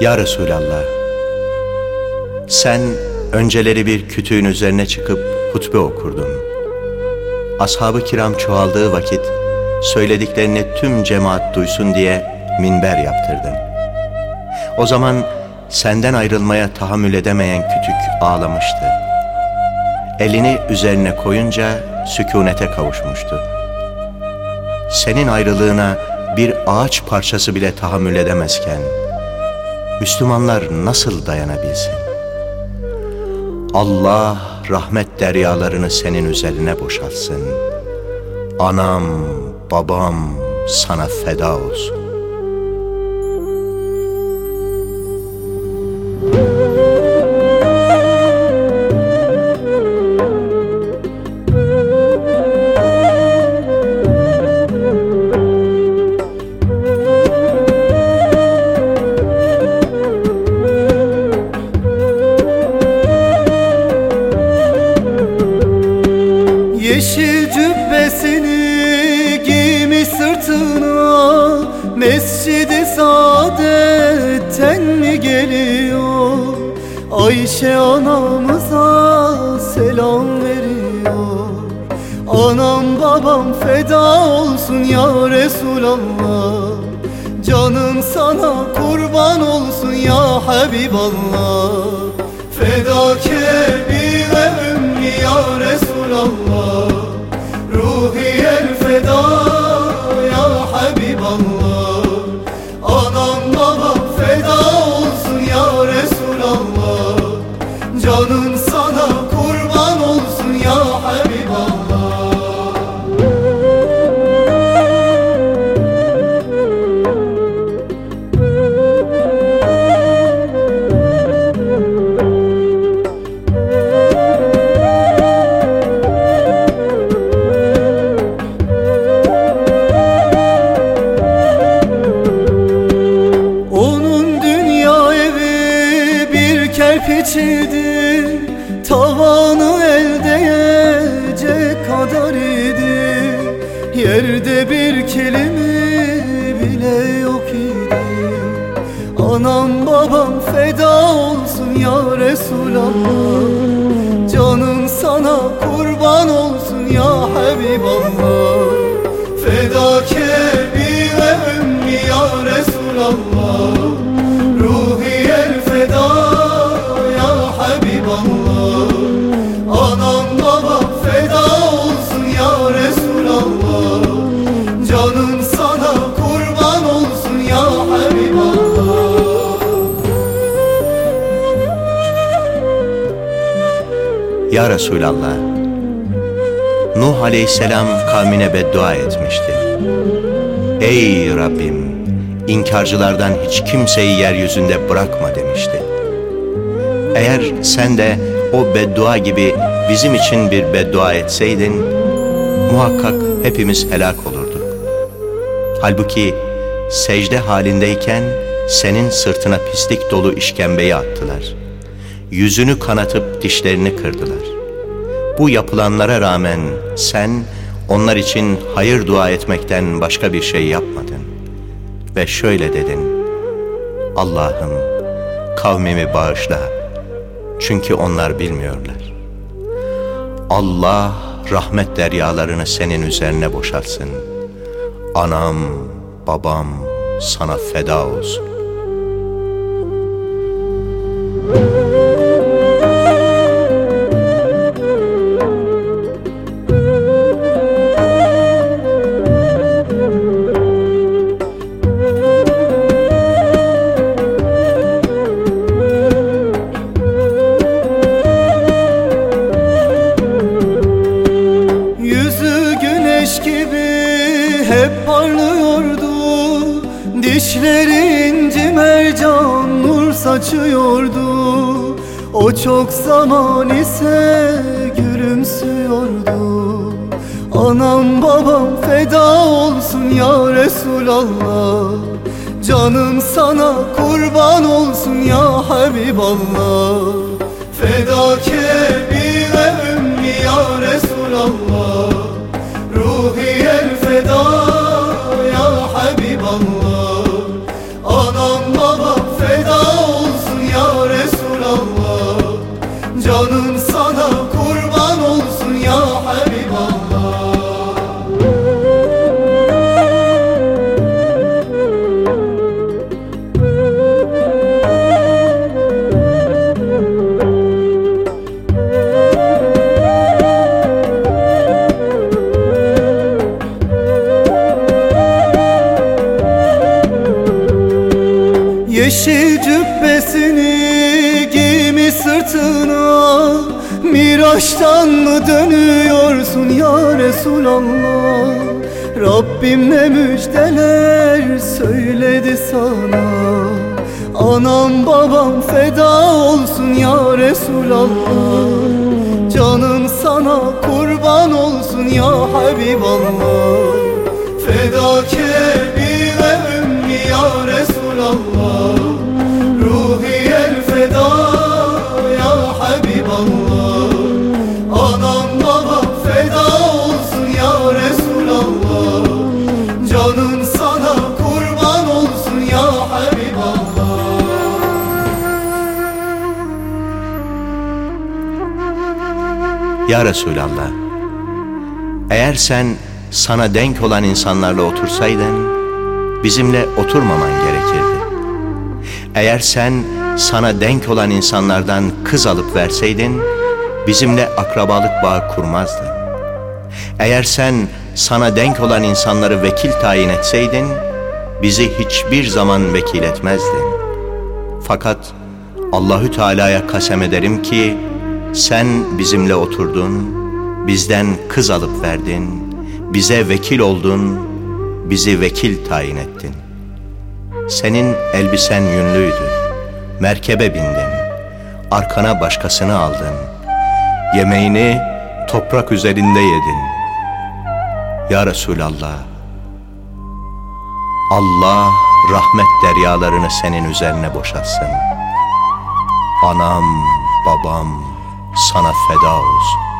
Ya Resulallah, sen önceleri bir kütüğün üzerine çıkıp hutbe okurdun. Ashab-ı kiram çoğaldığı vakit söylediklerini tüm cemaat duysun diye minber yaptırdın. O zaman senden ayrılmaya tahammül edemeyen kütük ağlamıştı. Elini üzerine koyunca sükunete kavuşmuştu. Senin ayrılığına bir ağaç parçası bile tahammül edemezken, Müslümanlar nasıl dayanabilsin? Allah rahmet deryalarını senin üzerine boşaltsın. Anam, babam sana feda olsun. Cübbesini giymiş sırtına Mescidi saadetten mi geliyor? Ayşe anamıza selam veriyor. Anam babam feda olsun ya Resulallah. Canım sana kurban olsun ya Habiballah. Fedake bir ve ümmi ya Resulallah Ruhiyel feda kerpiçiydi Tavanı el değecek kadar idi. Yerde bir kelime bile yok idi. Anam babam feda olsun ya Resulallah. Canım sana kurban olsun ya Habiballah. Fedake bir ümmi ya Resulallah Ya Resulallah, Nuh aleyhisselam kavmine beddua etmişti. Ey Rabbim, inkarcılardan hiç kimseyi yeryüzünde bırakma demişti. Eğer sen de o beddua gibi bizim için bir beddua etseydin, muhakkak hepimiz helak olurduk. Halbuki secde halindeyken senin sırtına pislik dolu işkembeyi attılar. Yüzünü kanatıp dişlerini kırdılar. Bu yapılanlara rağmen sen onlar için hayır dua etmekten başka bir şey yapmadın. Ve şöyle dedin. Allah'ım kavmimi bağışla. Çünkü onlar bilmiyorlar. Allah rahmet deryalarını senin üzerine boşaltsın. Anam, babam sana feda olsun. Güneş gibi hep parlıyordu. Dişleri inci mercan nur saçıyordu. O çok zaman ise gülümsüyordu. Anam babam feda olsun ya Resulallah. Canım sana kurban olsun ya Habiballah. Fedake bir ve ümmi ya Resulallah Yeşil cübbesini giymiş sırtına Miraçtan mı dönüyorsun ya Resulallah? Rabbim ne müjdeler söyledi sana. Anam babam feda olsun ya Resulallah. Canım sana kurban olsun ya Habiballah. Fedake ve ümmi ya Resulallah Ya Resulallah, eğer sen sana denk olan insanlarla otursaydın, bizimle oturmaman gerekirdi. Eğer sen sana denk olan insanlardan kız alıp verseydin, bizimle akrabalık bağı kurmazdın. Eğer sen sana denk olan insanları vekil tayin etseydin, bizi hiçbir zaman vekil etmezdin. Fakat Allahü Teala'ya kasem ederim ki sen bizimle oturdun, bizden kız alıp verdin, bize vekil oldun, bizi vekil tayin ettin. Senin elbisen yünlüydü, merkebe bindin, arkana başkasını aldın, yemeğini toprak üzerinde yedin. Ya Resulallah, Allah rahmet deryalarını senin üzerine boşatsın. Anam, babam sana feda olsun.